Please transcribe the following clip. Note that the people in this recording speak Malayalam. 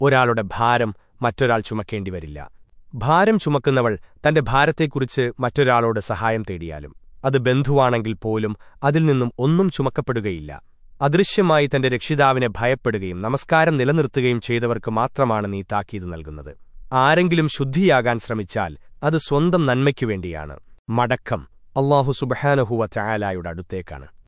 ഒരാളുടെ ഭാരം മറ്റൊരാൾ ചുമക്കേണ്ടിവരില്ല. ഭാരം ചുമക്കുന്നവൾ തന്റെ ഭാരത്തെക്കുറിച്ച് മറ്റൊരാളോട് സഹായം തേടിയാലും അത് ബന്ധുവാണെങ്കിൽ പോലും അതിൽ നിന്നും ഒന്നും ചുമക്കപ്പെടുകയില്ല. അദൃശ്യമായി തന്റെ രക്ഷിതാവിനെ ഭയപ്പെടുകയും നമസ്കാരം നിലനിർത്തുകയും ചെയ്തവർക്ക് മാത്രമാണ് നീ താക്കീത് നൽകുന്നത്. ആരെങ്കിലും ശുദ്ധിയാകാൻ ശ്രമിച്ചാൽ അത് സ്വന്തം നന്മയ്ക്കുവേണ്ടിയാണ് മടക്കം അള്ളാഹു സുബഹാനഹുവ ചായാലായുടെ അടുത്തേക്കാണ്.